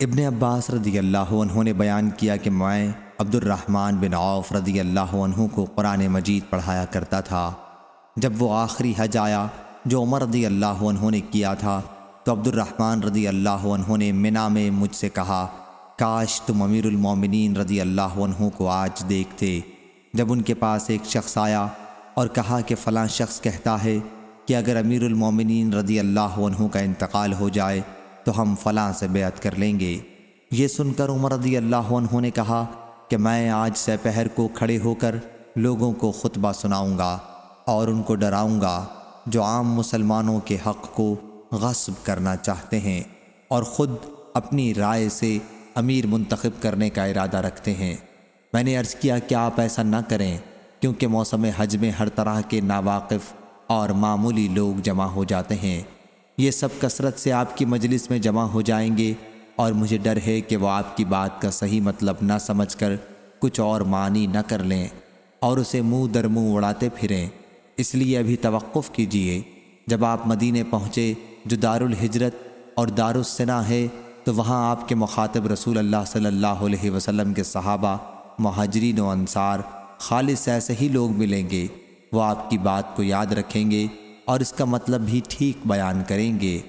ابن عباس رضی اللہ عنہ نے بیان کیا کہ میں عبد الرحمن بن عوف رضی اللہ عنہ کو قرآن مجید پڑھایا کرتا تھا۔ جب وہ آخری حج آیا جو عمر رضی اللہ عنہ نے کیا تھا، تو عبد الرحمن رضی اللہ عنہ نے منا میں مجھ سے کہا، کاش تم امیر المومنین رضی اللہ عنہ کو آج دیکھتے۔ جب ان کے پاس ایک شخص آیا اور کہا کہ فلاں شخص کہتا ہے کہ اگر امیر المومنین رضی اللہ عنہ کا انتقال ہو جائے تو ہم فلاں سے بیعت کر لیں گے۔ یہ سن کر عمر رضی اللہ عنہ نے کہا کہ میں آج سے پہر کو کھڑے ہو کر لوگوں کو خطبہ سناؤں گا اور ان کو ڈراؤں گا جو عام مسلمانوں کے حق کو غصب کرنا چاہتے ہیں اور خود اپنی رائے سے امیر منتخب کرنے کا ارادہ رکھتے ہیں۔ میں نے عرض کیا کہ آپ ایسا نہ کریں کیونکہ موسم حج میں ہر طرح کے ناواقف اور معمولی لوگ جمع ہو جاتے ہیں۔ یہ سب کثرت سے آپ کی مجلس میں جمع ہو جائیں گے اور مجھے ڈر ہے کہ وہ آپ کی بات کا صحیح مطلب نہ سمجھ کر کچھ اور معنی نہ کر لیں اور اسے منہ در منہ اڑاتے پھریں۔ اس لیے ابھی توقف کیجیے۔ جب آپ مدینے پہنچے جو دار الحجرت اور دار السنا ہے، تو وہاں آپ کے مخاطب رسول اللہ صلی اللہ علیہ وسلم کے صحابہ، مہاجرین و انصار، خالص ایسے ہی لوگ ملیں گے۔ وہ آپ کی بات کو یاد رکھیں گے اور اس کا مطلب بھی ٹھیک بیان کریں گے۔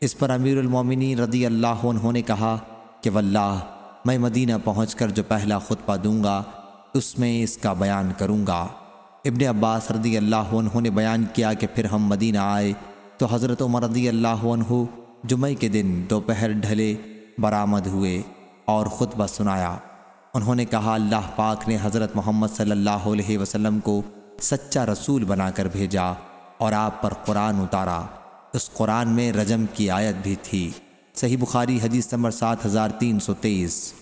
اس پر امیر المومنین رضی اللہ عنہ نے کہا کہ واللہ، میں مدینہ پہنچ کر جو پہلا خطبہ دوں گا، اس میں اس کا بیان کروں گا۔ ابن عباس رضی اللہ عنہ نے بیان کیا کہ پھر ہم مدینہ آئے تو حضرت عمر رضی اللہ عنہ جمعہ کے دن دوپہر ڈھلے برآمد ہوئے اور خطبہ سنایا۔ انہوں نے کہا، اللہ پاک نے حضرت محمد صلی اللہ علیہ وسلم کو سچا رسول بنا کر بھیجا۔ اور آپ پر قرآن اتارا۔ اس قرآن میں رجم کی آیت بھی تھی۔ صحیح بخاری حدیث نمبر سات ہزار تین سو تیئیس۔